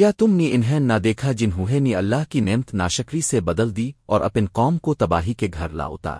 کیا تم نے انہیں نہ دیکھا جنہوں نے اللہ کی نعمت ناشکری سے بدل دی اور اپن قوم کو تباہی کے گھر لا اتار